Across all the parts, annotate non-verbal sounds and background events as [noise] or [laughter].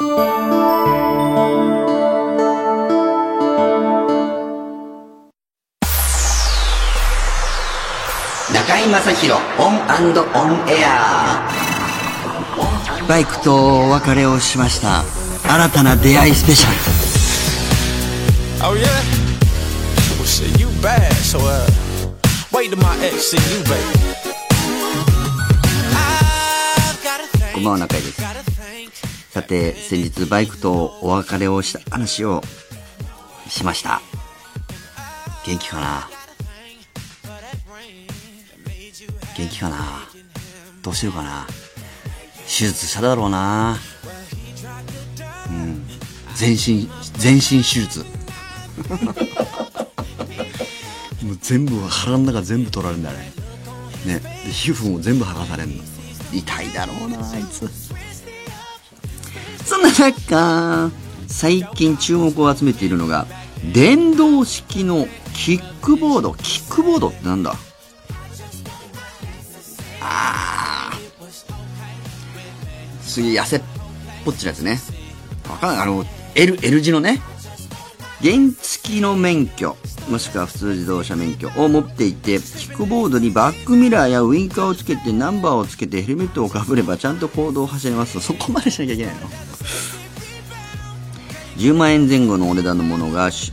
中井正広オンオンエアバイクとお別れをしました新たな出会いスペシャル Oh yeah? Well shit, you bad, so uh wait till my ex see you, baby. I've got a thing, こんばんは中井です.さて先日バイクとお別れをした話をしました。元気かな？元気かな？どうしてるかな？手術しただろうな。うん。全身全身手術。[laughs] もう全部腹の中全部取られるんだね。ね。皮膚も全部剥がされるの。痛いだろうなあいつ。そんな中最近注目を集めているのが電動式のキックボードキックボードってなんだ？あー。すげえ痩せっぽっちのやつね。わかんない。あの L, L 字のね。原付きの免許もしくは普通自動車免許を持っていてキックボードにバックミラーやウインカーをつけてナンバーをつけてヘルメットをかぶればちゃんと行動を走れますと。そこまでしなきゃいけないの？10万円前後のお値段のものが主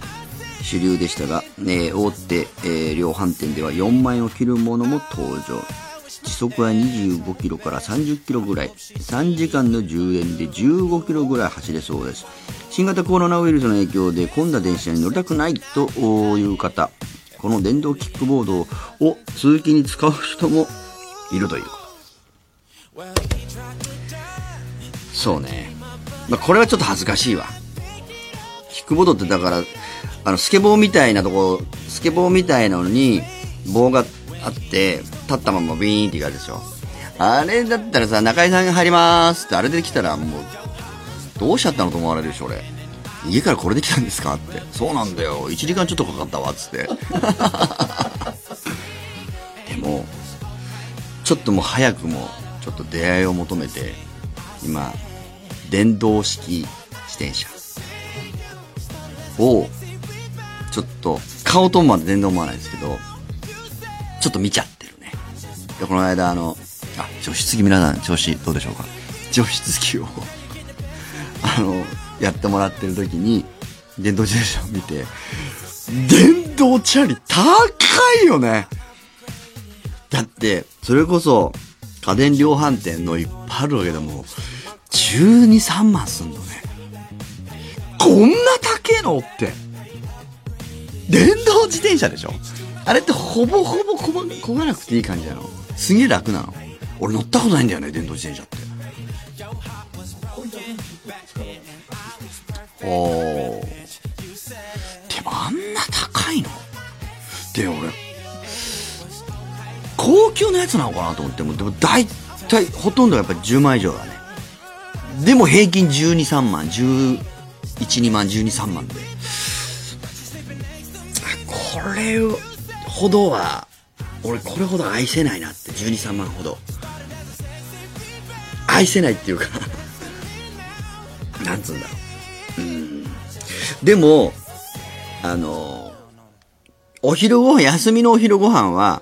流でしたが、えー大手、えー量販店では4万円を切るものも登場。時速は25キロから30キロぐらい。3時間の充電で15キロぐらい走れそうです。新型コロナウイルスの影響で混んだ電車に乗りたくないという方この電動キックボードを通勤に使う人もいるということ。そうね、まあ、これはちょっと恥ずかしいわ。キックボードってだからあのスケボーみたいなとこスケボーみたいなのに棒があって立ったままビーンっていくやつでしょあれだったらさ中井さんが入りますってあれで来たらもうどうしちゃったのと思われるでしょ俺。家からこれで来たんですかって。そうなんだよ。1時間ちょっとかかったわつって。[laughs] でもちょっともう早くもちょっと出会いを求めて今電動式自転車。をちょっと買おうとまで全然思わないですけどちょっと見ちゃってるね。でこの間あのあ除湿機皆さん調子どうでしょうか？除湿機を [laughs] あのやってもらってる時に電動自転車を見て電動チャリ高いよね！だってそれこそ家電量販店のいっぱいあるわけでも12、3万すんのね。こんな高えのって。電動自転車でしょ？あれってほぼほぼこばこがなくていい感じなの？すげえ楽なの？俺乗ったことないんだよね電動自転車って。おー。でもあんな高いの？で俺高級なやつなのかなと思ってもでも大体ほとんどやっぱ10万以上だね。でも平均123万11、2万123万で。これほどは俺これほど愛せないなって123万ほど。愛せないっていうか [laughs] なんつうんだろう。うん。でもあのお昼ご飯休みのお昼ご飯は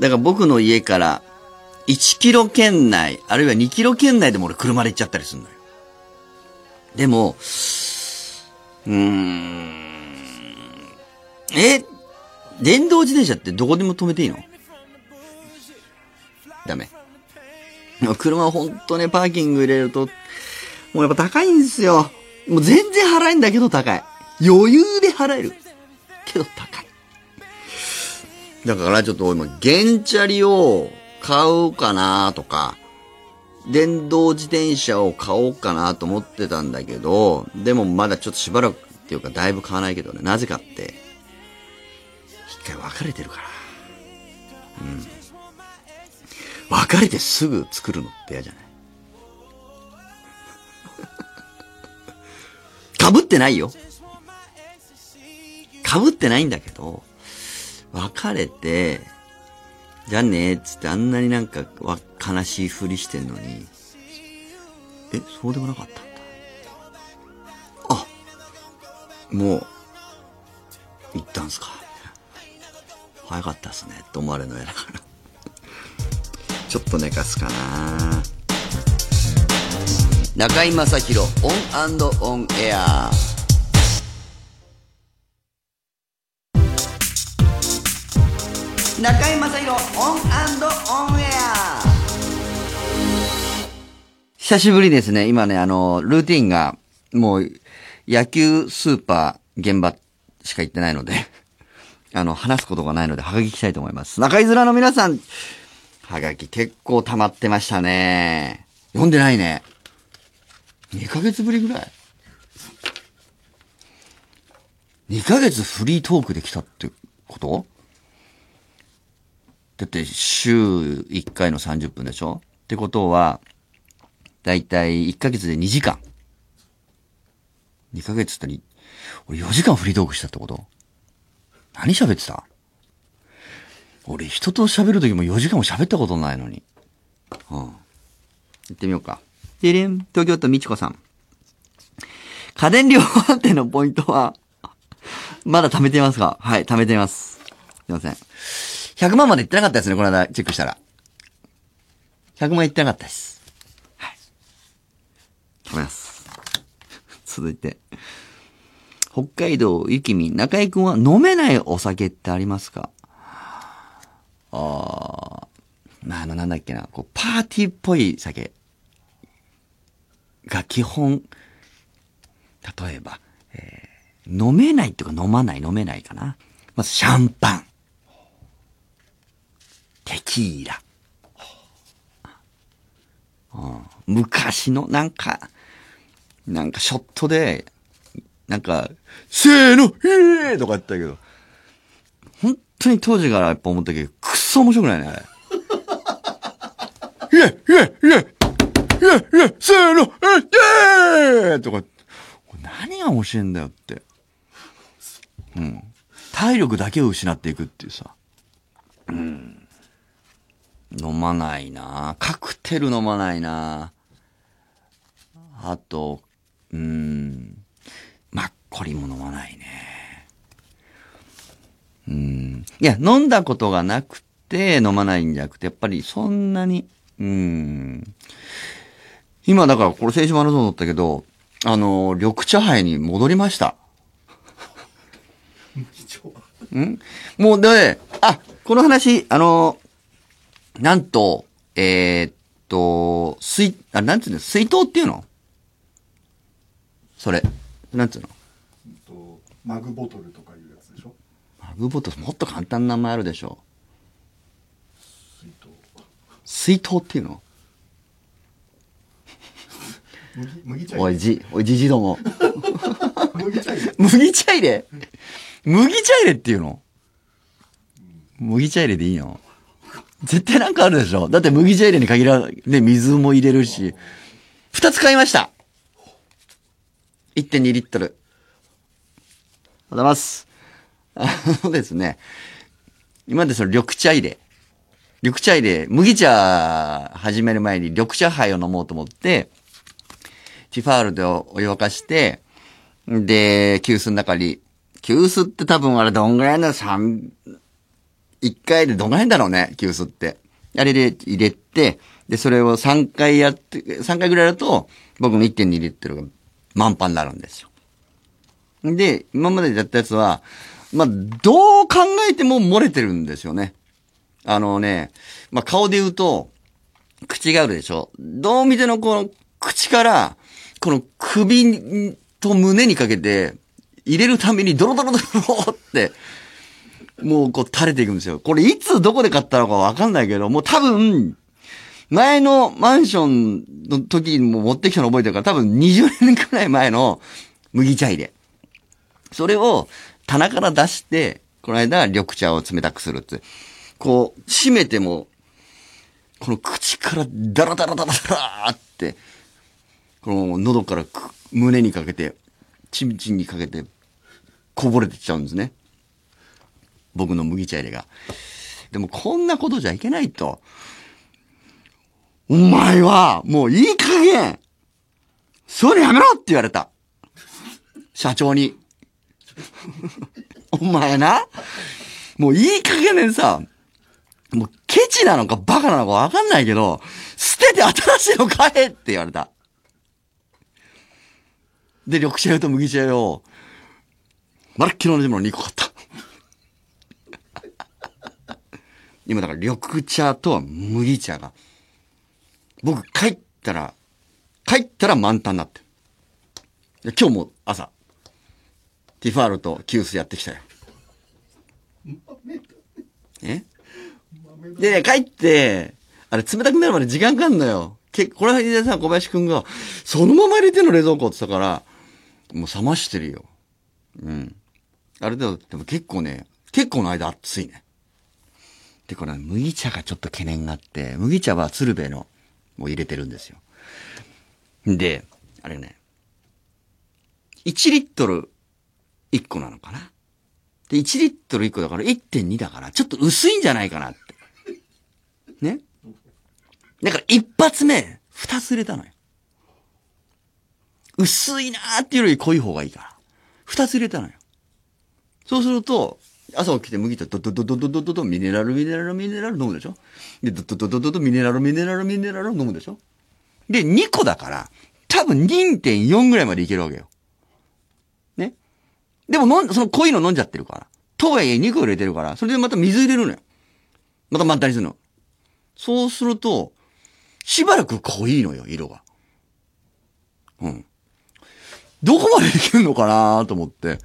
だから僕の家から1キロ圏内、あるいは2キロ圏内でも俺車で行っちゃったりするのよ。でも、うーん、え、電動自転車ってどこでも止めていいの？ダメ。車は本当ね、パーキング入れると、もうやっぱ高いんですよ。もう全然払えんだけど高い。余裕で払える。けど高い。だからちょっと今、原チャリを買おうかなとか、電動自転車を買おうかなと思ってたんだけど、でもまだちょっとしばらくっていうかだいぶ買わないけどね、なぜかって、一回別れてるから。うん。別れてすぐ作るのって嫌じゃない？[laughs] 被ってないよ。被ってないんだけど、別れて、じゃあねっつってあんなになんかわ悲しいふりしてんのに、え、そうでもなかった？んだ。あ、もう、行ったんすか。早かったっすね。と思われるのやだから。ちょっと寝かすかな中居正広オンオンエア中居正広オンオンエア久しぶりですね。今ね、あの、ルーティンが、もう、野球スーパー現場しか行ってないので、[laughs] あの、話すことがないので、はがきしたいと思います。中居面の皆さん、はがき結構溜まってましたね。読んでないね。2ヶ月ぶりぐらい ?2 ヶ月フリートークできたってこと？だって週1回の30分でしょ？ってことは、だいたい1ヶ月で2時間。2ヶ月って俺4時間フリートークしたってこと？何喋ってた？俺人と喋るときも4時間も喋ったことないのに。うん。行ってみようか。でれん、東京都みちこさん。家電量販店のポイントは、まだ貯めていますか？はい、貯めています。すいません。100万まで行ってなかったですね、この間チェックしたら。100万行ってなかったです。はい。止めます。[laughs] 続いて。北海道ゆきみ、中井くんは飲めないお酒ってありますか？ああ、まあ、あの、なんだっけな、こう、パーティーっぽい酒が基本、例えば、えー、飲めないっていうか飲まない、飲めないかな。まずシャンパン。テキーラ。うん、昔のなんか、なんかショットで、なんか、せーの、へーとか言ったけど、本当に当時からやっぱ思ったけど、くっそ面白くないね、あれ。イェイイェイイェイイェイイェイせーのイェイとか、何が面白いんだよって。うん。体力だけを失っていくっていうさ。うん。飲まないなカクテル飲まないなあと、うん。マッコリも飲まないね。うん。いや、飲んだことがなくて飲まないんじゃなくて、やっぱりそんなに、うん。今だからこれ先週も話そうと思ったけど、あの、緑茶杯に戻りました。[laughs] んもうで、あ、この話、あの、なんと、えー、っと、水、あ、なんつうの水筒っていうの？それ。なんつうの？マグボトルとかいうやつでしょ？マグボトル、もっと簡単な名前あるでしょ。水筒。水筒っていうの？麦麦茶おい、じ、おい、じじども。麦茶入れ。[laughs] 麦茶入れ？麦茶入れっていうの？麦茶入れでいいの？絶対なんかあるでしょだって麦茶入れに限ら、ね、水も入れるし。二つ買いました1.2リットル。ありがとうございます。あのですね。今までその緑茶入れ。緑茶入れ、麦茶始める前に緑茶杯を飲もうと思って、ティファールでお湯沸かして、で、急須の中に、急須って多分あれどんぐらいの？三、一回でどんぐらいだろうね、急須って。あれで入れて、で、それを3回やって、3回ぐらいやると、僕の1.2リットルが満帆になるんですよ。で、今までやったやつは、まあ、どう考えても漏れてるんですよね。あのね、まあ、顔で言うと、口があるでしょ。どう見てのこの口から、この首と胸にかけて、入れるためにドロドロドロって、もうこう垂れていくんですよ。これいつどこで買ったのかわかんないけど、もう多分、前のマンションの時にも持ってきたの覚えてるから、多分20年くらい前の麦茶入れ。それを棚から出して、この間緑茶を冷たくするって。こう、閉めても、この口からダラダラダラダラって、この喉から胸にかけて、チンチンにかけて、こぼれてっちゃうんですね。僕の麦茶入れが。でもこんなことじゃいけないと。お前は、もういい加減そういうのやめろって言われた。社長に。[laughs] お前な、もういい加減でさ、もうケチなのかバカなのかわかんないけど、捨てて新しいの買えって言われた。で、緑茶用と麦茶用、まるっきり同じもの2個買った。今だから緑茶と麦茶が、僕帰ったら、帰ったら満タンになって今日も朝、ティファールとキュースやってきたよ。え？でね、帰って、あれ冷たくなるまで時間かかんのよ。け、この間さ、小林くんが、そのまま入れてんの冷蔵庫って言ったから、もう冷ましてるよ。うん。あれでも、でも結構ね、結構の間熱いね。で、これ麦茶がちょっと懸念があって、麦茶は鶴瓶の、もう入れてるんですよ。で、あれね、1リットル1個なのかな？で、1リットル1個だから1.2だから、ちょっと薄いんじゃないかなって。ね？だから一発目、2つ入れたのよ。薄いなーっていうより濃い方がいいから。2つ入れたのよ。そうすると、朝起きて麦とドドドドドドドドミネラルミネラルミネラル飲むでしょ？で、ドドドドドドミネラルミネラルミネラル飲むでしょ？で、2個だから、多分2.4ぐらいまでいけるわけよ。ね？でも飲ん、その濃いの飲んじゃってるから。とはいえ2個入れてるから、それでまた水入れるのよ。また満タンにするの。そうすると、しばらく濃いのよ、色が。うん。どこまでいけるのかなと思って。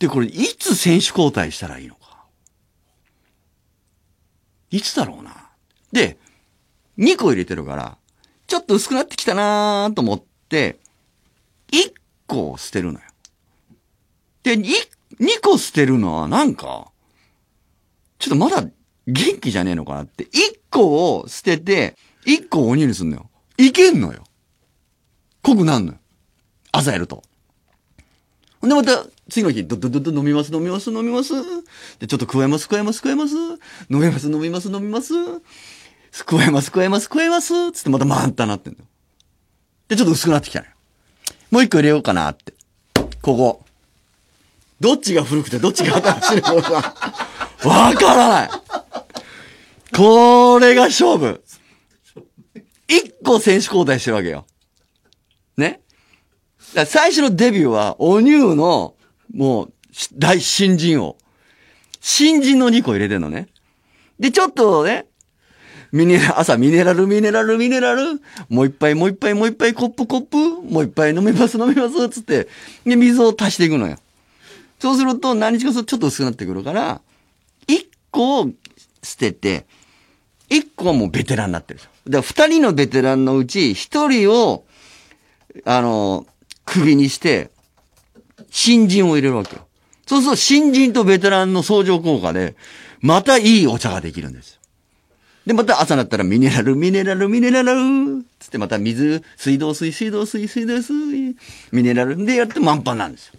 で、これ、いつ選手交代したらいいのか。いつだろうな。で、2個入れてるから、ちょっと薄くなってきたなーと思って、1個捨てるのよ。で、2, 2個捨てるのはなんか、ちょっとまだ元気じゃねえのかなって、1個を捨てて、1個を鬼にすんのよ。いけんのよ。濃くなんのよ。朝やると。ほんでまた、次の日、どどどど飲みます、飲みます、飲みます。で、ちょっと加えます、加えます、加えます。飲みます、飲みます、飲みます。加えます、加えます、加えます。つってまた満タンなってんの。で、ちょっと薄くなってきたのよ。もう一個入れようかなって。ここ。どっちが古くてどっちが新しいのかわからない。これが勝負。一個選手交代してるわけよ。ね？最初のデビューは、おニューの、もう、大新人王。新人の2個入れてんのね。で、ちょっとね、ミネラ、朝ミネラル、ミネラル、ミネラル、もう一杯、もう一杯、もう一杯、コップ、コップ、もう一杯飲みます、飲みます、つって、で、水を足していくのよ。そうすると、何日かするとちょっと薄くなってくるから、一個を捨てて、一個はもうベテランになってるでしょ。だから二人のベテランのうち、一人を、あの、首にして、新人を入れるわけよ。そうすると、新人とベテランの相乗効果で、またいいお茶ができるんです。で、また朝になったらミネラル、ミネラル、ミネラル、つってまた水、水道水、水道水、水道水、ミネラルでやって満帆なんですよ。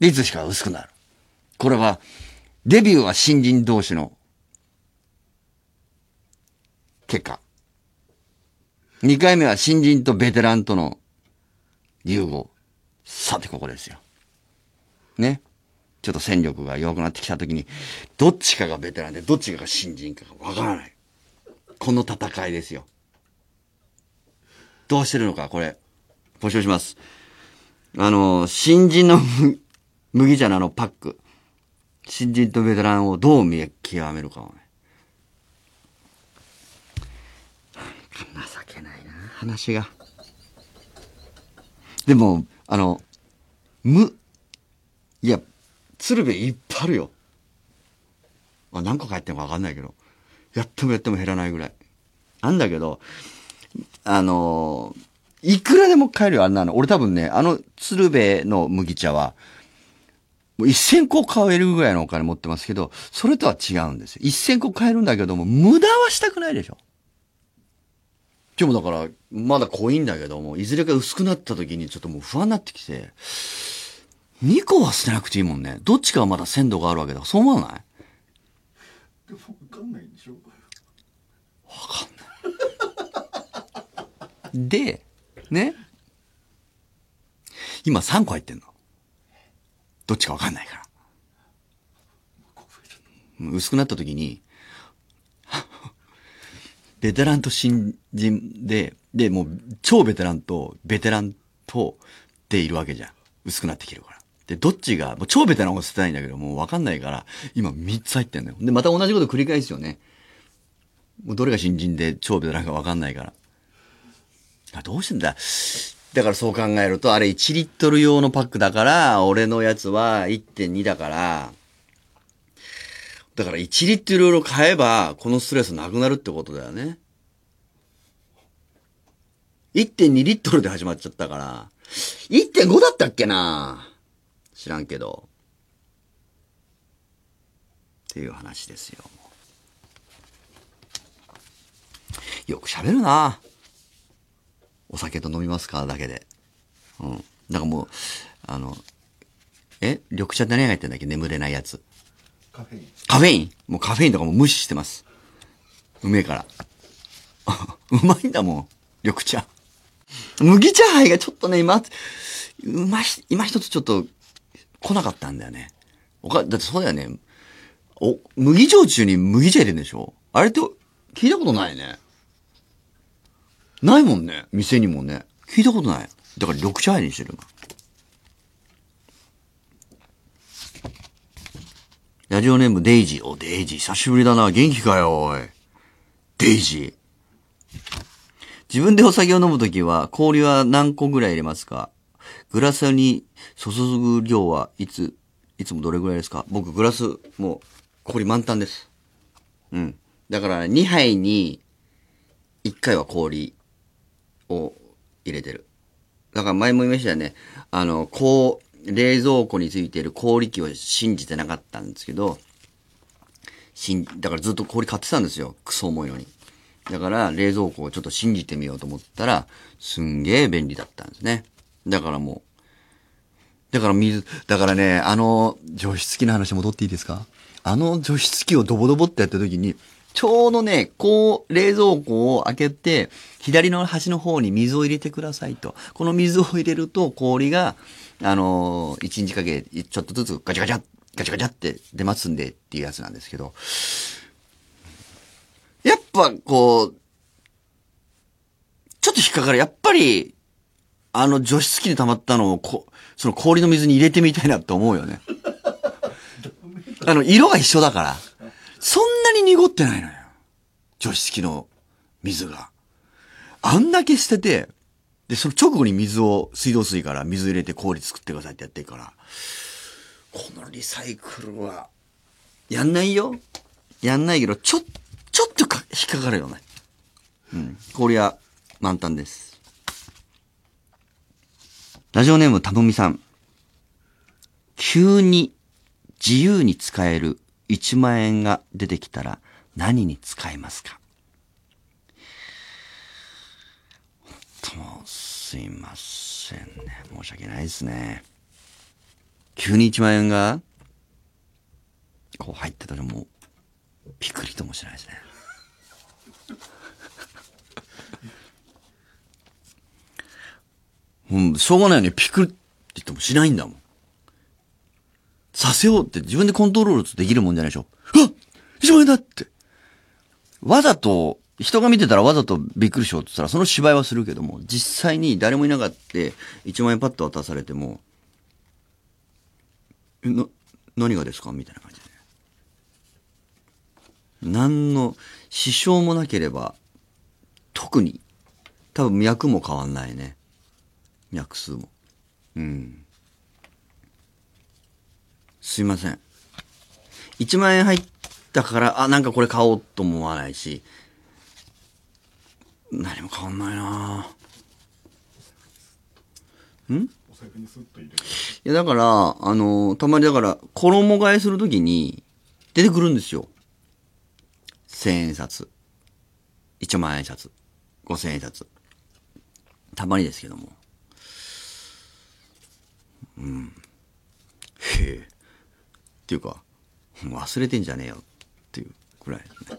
で、いつしか薄くなる。これは、デビューは新人同士の結果。二回目は新人とベテランとの融合。さて、ここですよ。ね。ちょっと戦力が弱くなってきたときに、どっちかがベテランで、どっちかが新人かがわからない。この戦いですよ。どうしてるのか、これ、募集します。あの、新人の麦茶のあのパック。新人とベテランをどう見極めるかをね。情けないな、話が。でも、あの、む、いや、鶴瓶いっぱいあるよ。まあ、何個帰ってもわかんないけど。やってもやっても減らないぐらい。なんだけど、あのいくらでも買えるよ、あんなの。俺多分ね、あの鶴瓶の麦茶は、もう1000個買えるぐらいのお金持ってますけど、それとは違うんですよ。1000個買えるんだけども、無駄はしたくないでしょ。今日もだから、まだ濃いんだけども、いずれか薄くなった時にちょっともう不安になってきて、2個は捨てなくていいもんね。どっちかはまだ鮮度があるわけだから、そう思わない？でもわかんないんでしょ？で、ね？今3個入ってんの。どっちかわかんないから。薄くなった時に、ベテランと新人で、で、もう超ベテランとベテランとでいるわけじゃん。薄くなってきてるから。で、どっちが、もう超ベテランを捨てたいんだけど、もうわかんないから、今3つ入ってんのよ。で、また同じこと繰り返すよね。もうどれが新人で超ベテランかわかんないから。あ、どうしてんだだからそう考えると、あれ1リットル用のパックだから、俺のやつは1.2だから、だから1リットル用買えば、このストレスなくなるってことだよね。1.2リットルで始まっちゃったから、1.5だったっけな？知らんけど。っていう話ですよ。よく喋るなお酒と飲みますかだけで。うん。なんかもう、あの、え？緑茶って何が入ってんだっけ？眠れないやつ。カフェインカフェイン？もうカフェインとかも無視してます。うめえから。[laughs] うまいんだもん。緑茶。麦茶杯がちょっとね、今、うまし、今一つちょっと来なかったんだよね。おか、だってそうだよね。お、麦焼酎に麦茶入れるんでしょ？あれって聞いたことないね。ないもんね。店にもね。聞いたことない。だから緑茶杯にしてる。ラジオネームデイジー。お、デイジー。久しぶりだな。元気かよ、おい。デイジー。自分でお酒を飲むときは、氷は何個ぐらい入れますか？グラスに注ぐ量はいつ、いつもどれぐらいですか？僕、グラス、もう、氷満タンです。うん。だから、2杯に、1回は氷を入れてる。だから前も言いましたよね。あの、こう、冷蔵庫についている氷機を信じてなかったんですけど、しん、だからずっと氷買ってたんですよ。クソ重いのに。だから冷蔵庫をちょっと信じてみようと思ったら、すんげえ便利だったんですね。だからもう、だから水、だからね、あの除湿機の話戻っていいですか？あの除湿機をドボドボってやった時に、ちょうどね、こう、冷蔵庫を開けて、左の端の方に水を入れてくださいと。この水を入れると氷が、あのー、1日かけ、ちょっとずつガチャガチャ、ガチャガチャって出ますんでっていうやつなんですけど、やっぱこう、ちょっと引っかかる。やっぱり、あの除湿機に溜まったのをこ、その氷の水に入れてみたいなと思うよね。[laughs] あの、色が一緒だから。そんなに濁ってないのよ。除湿機の水が。あんだけ捨てて、で、その直後に水を、水道水から水入れて氷作ってくださいってやってるから、このリサイクルは、やんないよ。やんないけど、ちょ、ちょっとか引っかかるよね。うん。氷は満タンです。ラジオネームたのみさん。急に自由に使える1万円が出てきたら何に使いますか？ともすいませんね。申し訳ないですね。急に1万円がこう入ってたらもうピクリともしないですね。[laughs] うん、しょうがないよね。ピクって言ってもしないんだもん。させようって自分でコントロールできるもんじゃないでしょ。あっ一万円だって。わざと、人が見てたらわざとびっくりしようって言ったらその芝居はするけども、実際に誰もいなかった1万円パッと渡されても、な、何がですかみたいな感じで。何の支障もなければ、特に、多分脈も変わんないね。脈数も。うん。すいません。1万円入ったから、あ、なんかこれ買おうと思わないし、何も変わんないなぁお財布にスッと入れるいや、だから、あのたまにだから、衣替えするときに、出てくるんですよ。千円札。一万円札。五千円札。たまにですけども。うん。へえ。っていうか、忘れてんじゃねえよっていうくらいですね。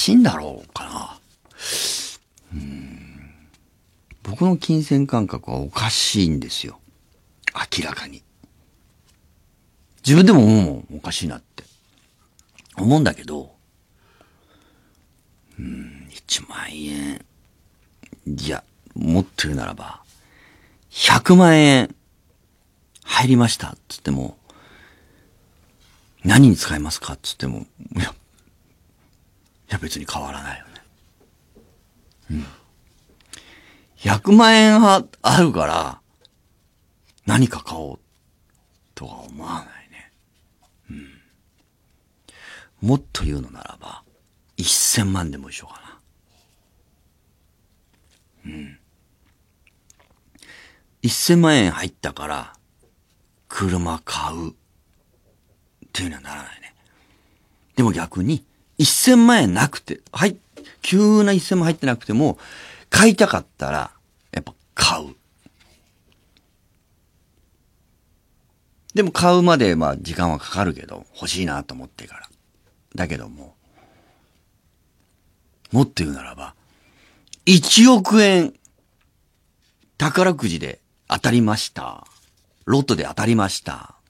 しいんだろうかな。僕の金銭感覚はおかしいんですよ。明らかに。自分でももうおかしいなって思うんだけど、うん、1万円。いや、持ってるならば、100万円入りましたっつっても、何に使いますかっつっても、いや、や別に変わらないよね。うん。100万円はあるから、何か買おうとは思わないね。うん。もっと言うのならば、1000万でも一緒かな。うん。1000万円入ったから、車買う。っていうにはならないね。でも逆に、1000万円なくて、はい、急な1000万入ってなくても、買いたかったら、やっぱ買う。でも買うまで、まあ時間はかかるけど、欲しいなと思ってから。だけども、もっと言うならば、1億円、宝くじで当たりました。ロットで当たりました。っ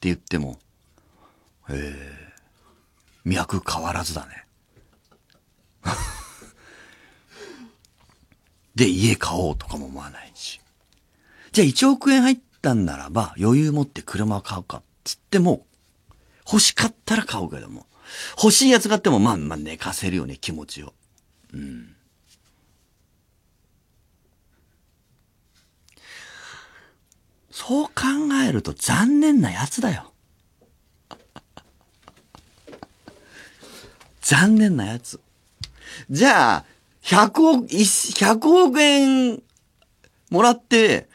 て言っても、へえ、脈変わらずだね。[laughs] で、家買おうとかも思わないし。じゃあ1億円入ったんならば、余裕持って車を買うかっつっても、欲しかったら買うけども、欲しいやつがあっても、まあまあ寝かせるよね、気持ちを。うん。そう考えると残念なやつだよ。残念なやつ。じゃあ、100億、100億円もらって、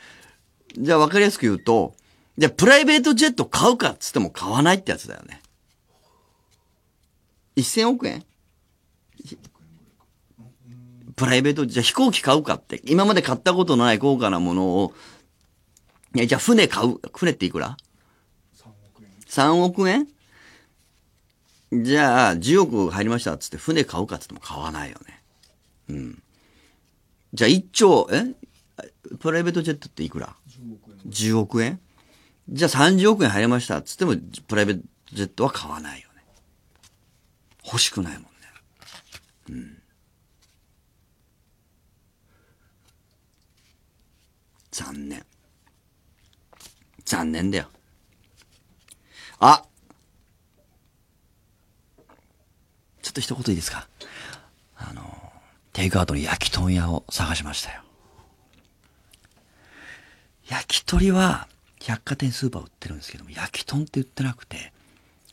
じゃあ分かりやすく言うと、じゃあプライベートジェット買うかっつっても買わないってやつだよね。1000億円？プライベート、じゃあ飛行機買うかって、今まで買ったことのない高価なものを、いや、じゃあ船買う、船っていくら ?3 億円 ?3 億円？じゃあ、10億入りましたっつって船買うかっつっても買わないよね。うん。じゃあ1兆、え？プライベートジェットっていくら ?10 億円じゃあ30億円入りましたっつっても、プライベートジェットは買わないよね。欲しくないもんね。うん。残念。残念だよ。あちょっと一言いいですか？あの、テイクアウトの焼き豚屋を探しましたよ。焼き鳥は百貨店スーパー売ってるんですけども、焼き豚って売ってなくて、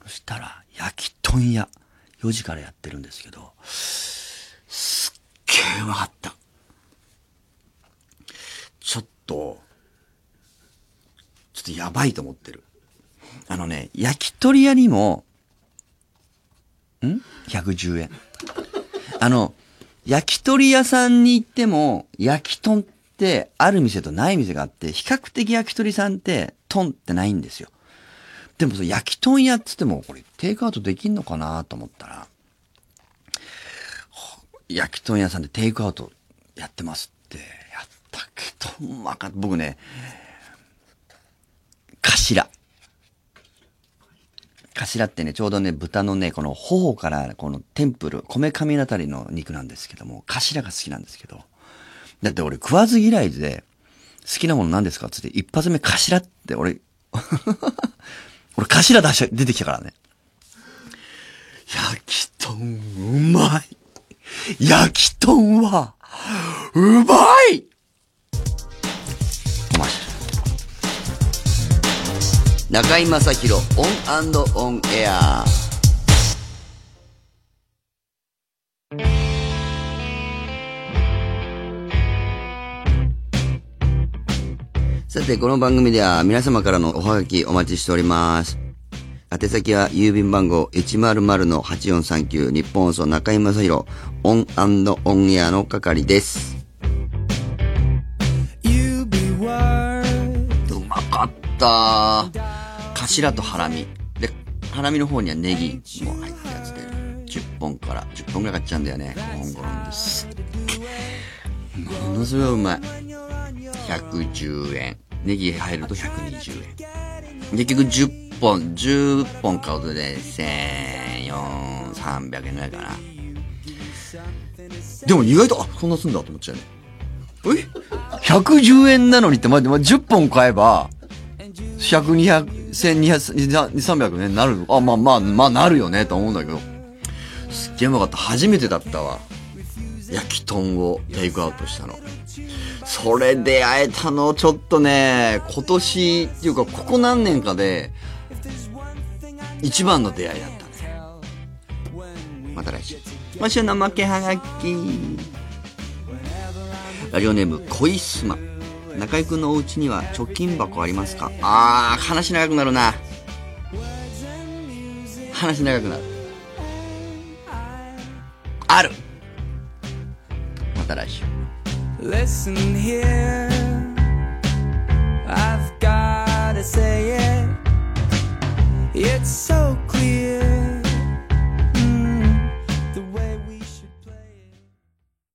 そしたら焼き豚屋4時からやってるんですけど、すっげえうまかった。ちょっと、ちょっとやばいと思ってる。あのね、焼き鳥屋にも、ん ?110 円。あの、焼き鳥屋さんに行っても、焼き豚ってある店とない店があって、比較的焼き鳥さんって、豚ってないんですよ。でもそ焼き豚屋っつっても、これテイクアウトできんのかなと思ったら、焼き豚屋さんでテイクアウトやってますって、やったけど、うまかった。僕ね、頭。頭ってね、ちょうどね、豚のね、この頬からこのテンプル、こめかみあたりの肉なんですけども、頭が好きなんですけど。だって俺食わず嫌いで、好きなもの何ですかつって、一発目頭って俺、[laughs] 俺頭出し、出てきたからね。焼き豚うまい。焼き豚は、うまい中居正広オンオンエアさて、この番組では皆様からのおはがきお待ちしております。宛先は郵便番号100-8439ニッポン放送中居正広オンオンエアの係です。うまかった。頭とハラミ。で、ハラミの方にはネギも入ったやつで、10本から、10本ぐらい買っちゃうんだよね。ゴロンゴロンです。ものすごいうまい。110円。ネギ入ると120円。結局10本、10本買うとで1400、300円ぐらいかな。でも意外と、あ、そんなすんだと思っちゃうね。え ?110 円なのにって、まあ、10本買えば、100、200、1200、300ね、なる。あ、まあまあ、まあなるよね、と思うんだけど。すっげえうまかった。初めてだったわ。焼き豚をテイクアウトしたの。それで会えたの、ちょっとね、今年っていうか、ここ何年かで、一番の出会いだったね。また来週。今週の負けはがき。ラジオネーム、恋すま。中居君のお家には貯金箱ありますか？あー、話長くなるな。話長くなる。あるまた来週。Listen here, I've gotta say it. It's so